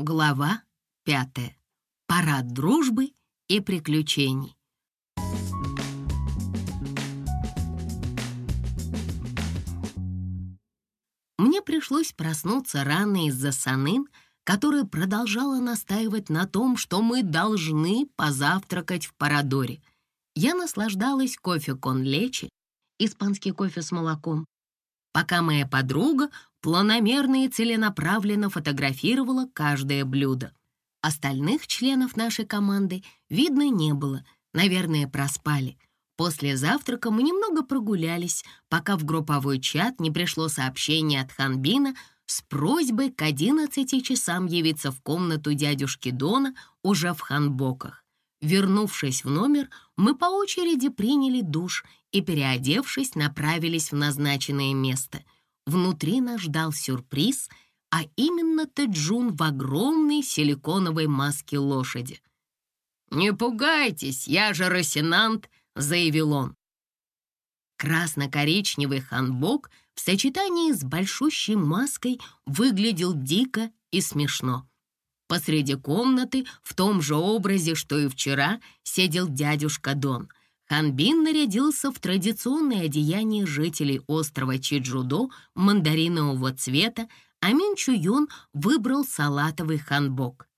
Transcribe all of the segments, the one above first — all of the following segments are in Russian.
Глава пятая. Парад дружбы и приключений. Мне пришлось проснуться рано из-за Санын, которая продолжала настаивать на том, что мы должны позавтракать в Парадоре. Я наслаждалась кофе кон-лечи, испанский кофе с молоком, пока моя подруга планомерно и целенаправленно фотографировала каждое блюдо. Остальных членов нашей команды видно не было, наверное, проспали. После завтрака мы немного прогулялись, пока в групповой чат не пришло сообщение от Ханбина с просьбой к 11 часам явиться в комнату дядюшки Дона уже в ханбоках. Вернувшись в номер, мы по очереди приняли душ и, переодевшись, направились в назначенное место. Внутри нас ждал сюрприз, а именно Тэджун в огромной силиконовой маске лошади. «Не пугайтесь, я же Росинант», — заявил он. Красно-коричневый ханбок в сочетании с большущей маской выглядел дико и смешно. Посреди комнаты, в том же образе, что и вчера, сидел дядюшка Дон. Ханбин нарядился в традиционное одеяние жителей острова Чиджудо мандаринового цвета, а Мин Чуюн выбрал салатовый ханбок.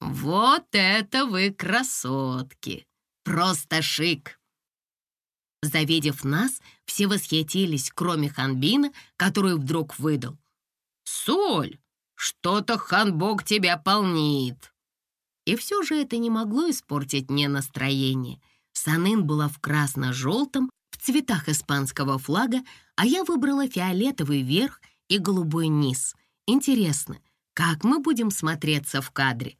«Вот это вы красотки! Просто шик!» Завидев нас, все восхитились, кроме Ханбина, который вдруг выдал. «Соль! Что-то ханбок тебя полнит!» И все же это не могло испортить мне настроение. Санын была в красно-желтом, в цветах испанского флага, а я выбрала фиолетовый верх и голубой низ. Интересно, как мы будем смотреться в кадре?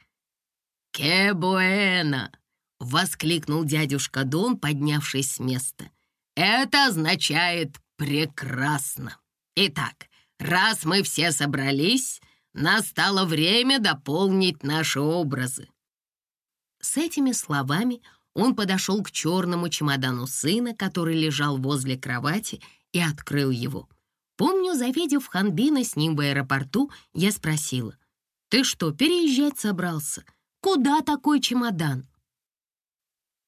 «Ке буэна!» — воскликнул дядюшка Дон, поднявшись с места. «Это означает прекрасно. Итак, раз мы все собрались, Настало время дополнить наши образы». С этими словами он подошел к черному чемодану сына, который лежал возле кровати, и открыл его. Помню, завидев Ханбина с ним в аэропорту, я спросила, «Ты что, переезжать собрался? Куда такой чемодан?»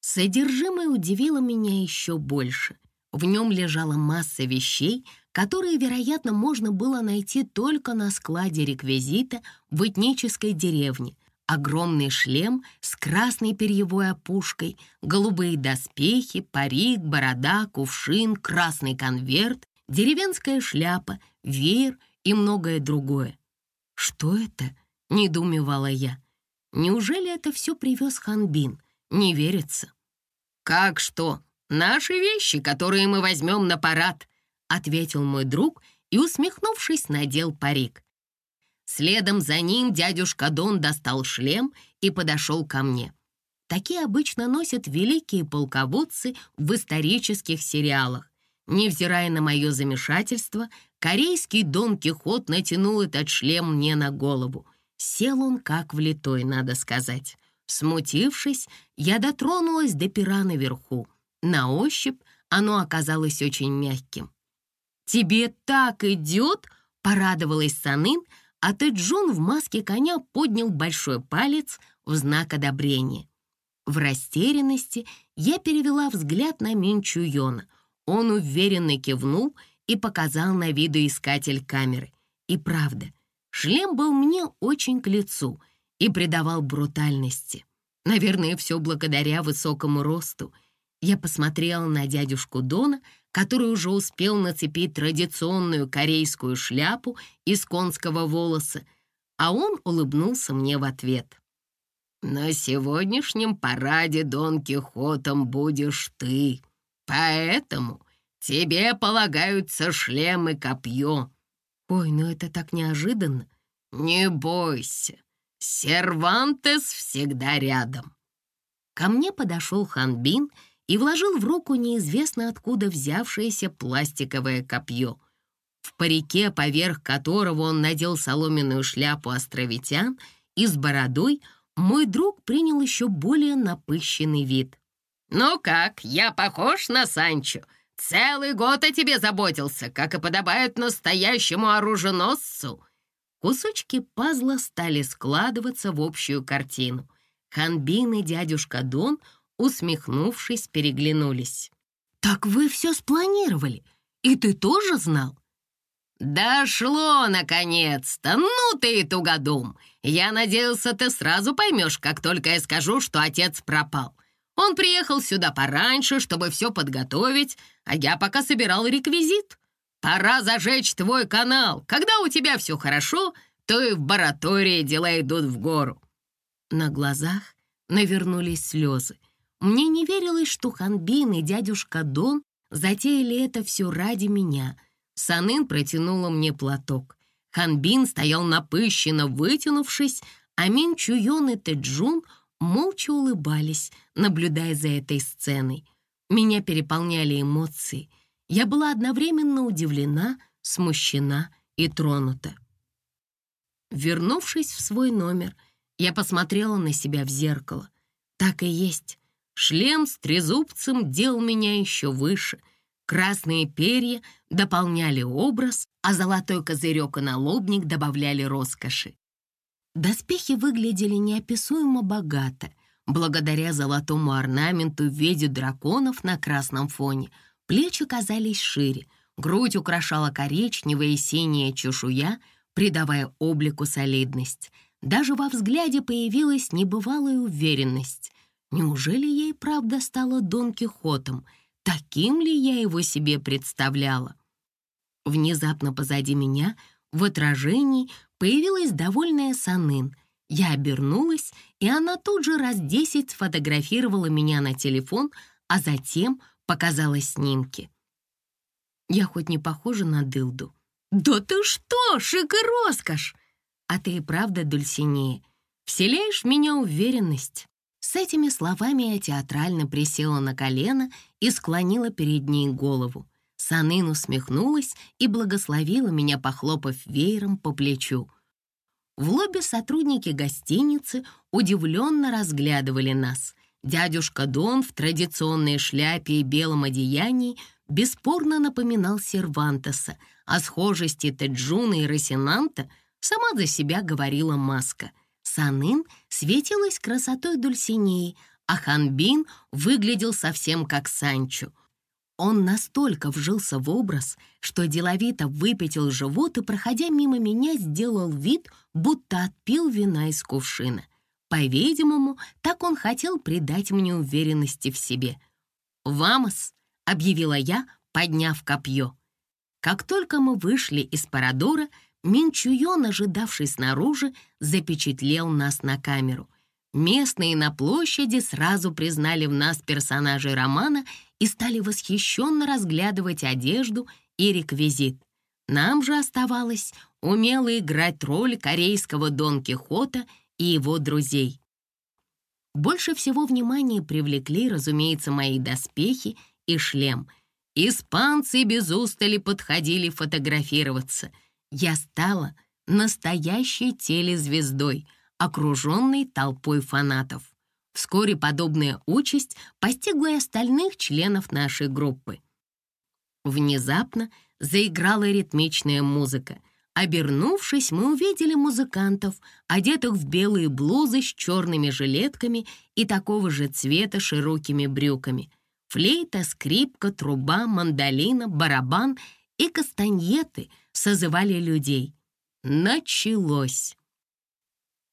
Содержимое удивило меня еще больше. В нем лежала масса вещей, которые, вероятно, можно было найти только на складе реквизита в этнической деревне. Огромный шлем с красной перьевой опушкой, голубые доспехи, парик, борода, кувшин, красный конверт, деревенская шляпа, веер и многое другое. «Что это?» — недоумевала я. «Неужели это все привез Ханбин? Не верится». «Как что? Наши вещи, которые мы возьмем на парад», — ответил мой друг и, усмехнувшись, надел парик. Следом за ним дядюшка Дон достал шлем и подошел ко мне. Такие обычно носят великие полководцы в исторических сериалах. Невзирая на мое замешательство, корейский Дон Кихот натянул этот шлем мне на голову. Сел он как влитой, надо сказать. Смутившись, я дотронулась до пера наверху. На ощупь оно оказалось очень мягким. «Тебе так идет!» — порадовалась Санын, а Тэджун в маске коня поднял большой палец в знак одобрения. В растерянности я перевела взгляд на Минчу Йона. Он уверенно кивнул и показал на видоискатель камеры. И правда, шлем был мне очень к лицу и придавал брутальности. Наверное, все благодаря высокому росту. Я посмотрела на дядюшку Дона, который уже успел нацепить традиционную корейскую шляпу из конского волоса, а он улыбнулся мне в ответ. «На сегодняшнем параде Дон Кихотом будешь ты, поэтому тебе полагаются шлем и копье». «Ой, ну это так неожиданно». «Не бойся, Сервантес всегда рядом». Ко мне подошел Ханбин и вложил в руку неизвестно откуда взявшееся пластиковое копье, в парике, поверх которого он надел соломенную шляпу островитян и с бородой, мой друг принял еще более напыщенный вид. «Ну как, я похож на Санчо? Целый год о тебе заботился, как и подобает настоящему оруженосцу!» Кусочки пазла стали складываться в общую картину. Ханбин и дядюшка Дон, усмехнувшись, переглянулись. «Так вы все спланировали, и ты тоже знал?» «Дошло, наконец-то! Ну ты и тугодум! Я надеялся, ты сразу поймешь, как только я скажу, что отец пропал. Он приехал сюда пораньше, чтобы все подготовить, а я пока собирал реквизит. Пора зажечь твой канал. Когда у тебя все хорошо, то и в баратории дела идут в гору». На глазах навернулись слезы. Мне не верилось, что Ханбин и дядюшка Дон затеяли это все ради меня. Санын протянула мне платок. Ханбин стоял напыщенно вытянувшись, а Мин Чуйон и Тэджун молча улыбались, наблюдая за этой сценой. Меня переполняли эмоции. Я была одновременно удивлена, смущена и тронута. Вернувшись в свой номер, я посмотрела на себя в зеркало. Так и есть. Шлем с трезубцем делал меня еще выше. Красные перья дополняли образ, а золотой козырек и налобник добавляли роскоши. Доспехи выглядели неописуемо богато, благодаря золотому орнаменту в виде драконов на красном фоне. Плечи казались шире, грудь украшала коричневая и синяя чешуя, придавая облику солидность. Даже во взгляде появилась небывалая уверенность. Неужели ей правда стала Дон Кихотом? Таким ли я его себе представляла? Внезапно позади меня, в отражении, появилась довольная Санын. Я обернулась, и она тут же раз десять сфотографировала меня на телефон, а затем показала снимки. Я хоть не похожа на дылду. «Да ты что, шик и роскошь!» «А ты и правда, Дульсинея, вселяешь в меня уверенность». С этими словами я театрально присела на колено и склонила перед ней голову. Санын усмехнулась и благословила меня, похлопав веером по плечу. В лобби сотрудники гостиницы удивленно разглядывали нас. Дядюшка Дон в традиционной шляпе и белом одеянии бесспорно напоминал Сервантеса, а схожести Теджуна и Росинанта сама за себя говорила маска — Санын светилась красотой Дульсинеи, а Ханбин выглядел совсем как Санчо. Он настолько вжился в образ, что деловито выпятил живот и, проходя мимо меня, сделал вид, будто отпил вина из кувшина. По-видимому, так он хотел придать мне уверенности в себе. «Вамос!» — объявила я, подняв копье. Как только мы вышли из парадора, Минчуйон, ожидавший снаружи, запечатлел нас на камеру. Местные на площади сразу признали в нас персонажей романа и стали восхищенно разглядывать одежду и реквизит. Нам же оставалось умело играть роль корейского Дон Кихота и его друзей. Больше всего внимания привлекли, разумеется, мои доспехи и шлем. Испанцы без устали подходили фотографироваться — я стала настоящей телезвездой, окруженной толпой фанатов. Вскоре подобная участь постигла и остальных членов нашей группы. Внезапно заиграла ритмичная музыка. Обернувшись, мы увидели музыкантов, одетых в белые блузы с черными жилетками и такого же цвета широкими брюками. Флейта, скрипка, труба, мандолина, барабан и кастаньеты — созывали людей. Началось.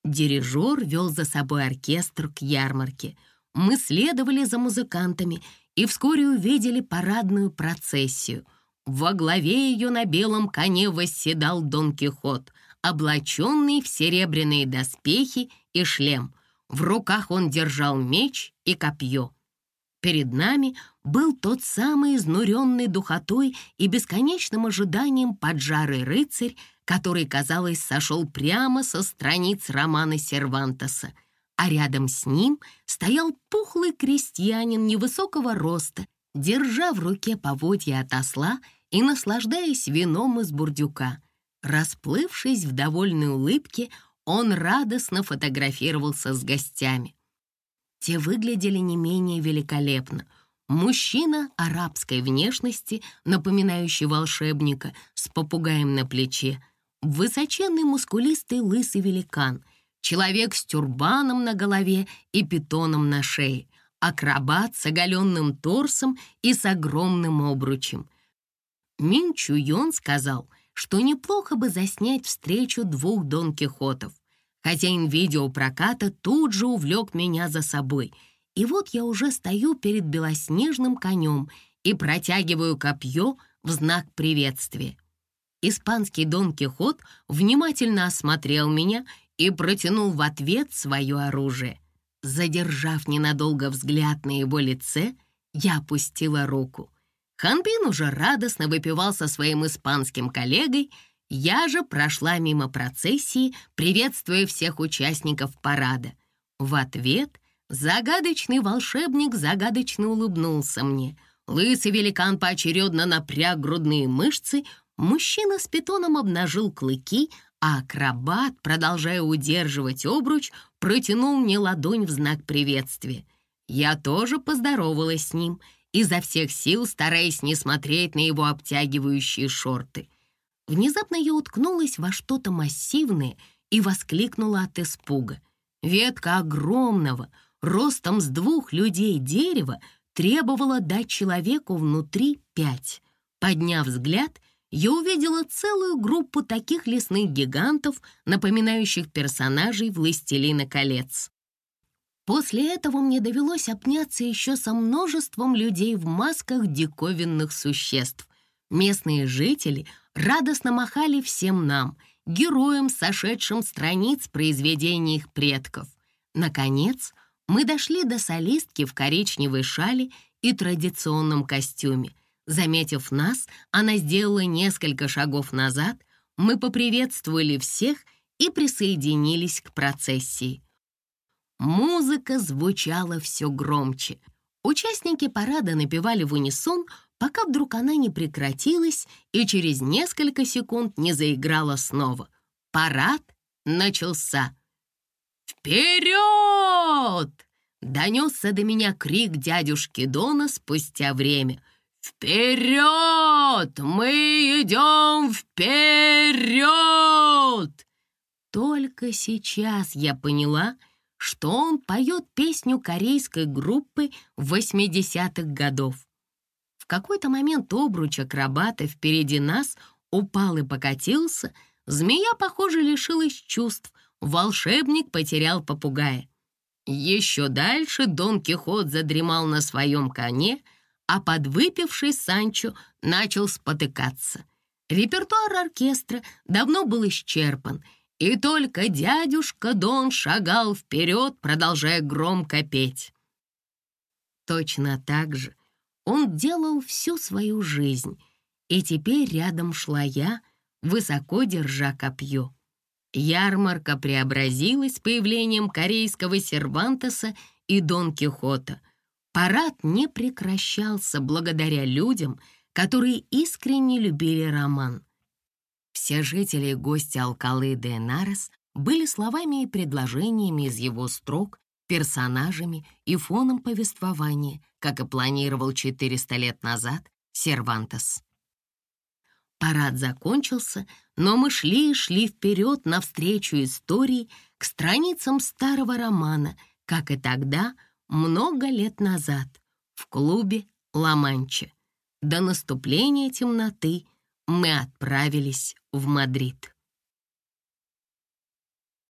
Дирижер вел за собой оркестр к ярмарке. Мы следовали за музыкантами и вскоре увидели парадную процессию. Во главе ее на белом коне восседал Дон Кихот, облаченный в серебряные доспехи и шлем. В руках он держал меч и копье. Перед нами был тот самый изнуренный духотой и бесконечным ожиданием поджарый рыцарь, который, казалось, сошел прямо со страниц романа Сервантеса, а рядом с ним стоял пухлый крестьянин невысокого роста, держа в руке поводья от осла и наслаждаясь вином из бурдюка. Расплывшись в довольной улыбке, он радостно фотографировался с гостями. Те выглядели не менее великолепно. Мужчина арабской внешности, напоминающий волшебника, с попугаем на плече. высоченный мускулистый лысый великан, человек с тюрбаном на голове и питоном на шее, акробат с оголенным торсом и с огромным обручем. Мин Чуйон сказал, что неплохо бы заснять встречу двух Дон Кихотов. Хозяин видеопроката тут же увлек меня за собой, и вот я уже стою перед белоснежным конем и протягиваю копье в знак приветствия. Испанский Дон Кихот внимательно осмотрел меня и протянул в ответ свое оружие. Задержав ненадолго взгляд на его лице, я опустила руку. Ханбин уже радостно выпивал со своим испанским коллегой, я же прошла мимо процессии, приветствуя всех участников парада. В ответ загадочный волшебник загадочно улыбнулся мне. Лысый великан поочередно напряг грудные мышцы, мужчина с питоном обнажил клыки, а акробат, продолжая удерживать обруч, протянул мне ладонь в знак приветствия. Я тоже поздоровалась с ним, изо всех сил стараясь не смотреть на его обтягивающие шорты. Внезапно я уткнулась во что-то массивное и воскликнула от испуга. Ветка огромного, ростом с двух людей дерева, требовала дать человеку внутри пять. Подняв взгляд — я увидела целую группу таких лесных гигантов, напоминающих персонажей «Властелина колец». После этого мне довелось обняться еще со множеством людей в масках диковинных существ. Местные жители радостно махали всем нам, героям, сошедшим страниц произведений их предков. Наконец, мы дошли до солистки в коричневой шале и традиционном костюме — Заметив нас, она сделала несколько шагов назад, мы поприветствовали всех и присоединились к процессии. Музыка звучала все громче. Участники парада напевали в унисон, пока вдруг она не прекратилась и через несколько секунд не заиграла снова. Парад начался. «Вперед!» — донесся до меня крик дядюшки Дона спустя время — «Вперед! Мы идем вперед!» Только сейчас я поняла, что он поет песню корейской группы 80-х годов. Какой-то момент обруч акробата впереди нас упал и покатился, змея, похоже, лишилась чувств, волшебник потерял попугая. Еще дальше Дон Кихот задремал на своем коне — а подвыпивший Санчо начал спотыкаться. Репертуар оркестра давно был исчерпан, и только дядюшка Дон шагал вперед, продолжая громко петь. Точно так же он делал всю свою жизнь, и теперь рядом шла я, высоко держа копье. Ярмарка преобразилась появлением корейского Сервантеса и Дон Кихота — Парад не прекращался благодаря людям, которые искренне любили роман. Все жители и гости Алкалы де Нарес были словами и предложениями из его строк, персонажами и фоном повествования, как и планировал 400 лет назад Сервантес. Парад закончился, но мы шли и шли вперед навстречу истории к страницам старого романа, как и тогда — много лет назад в клубе «Ла-Манча». До наступления темноты мы отправились в Мадрид.